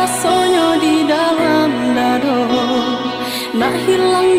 rasanya di dalam dado. Nak hilang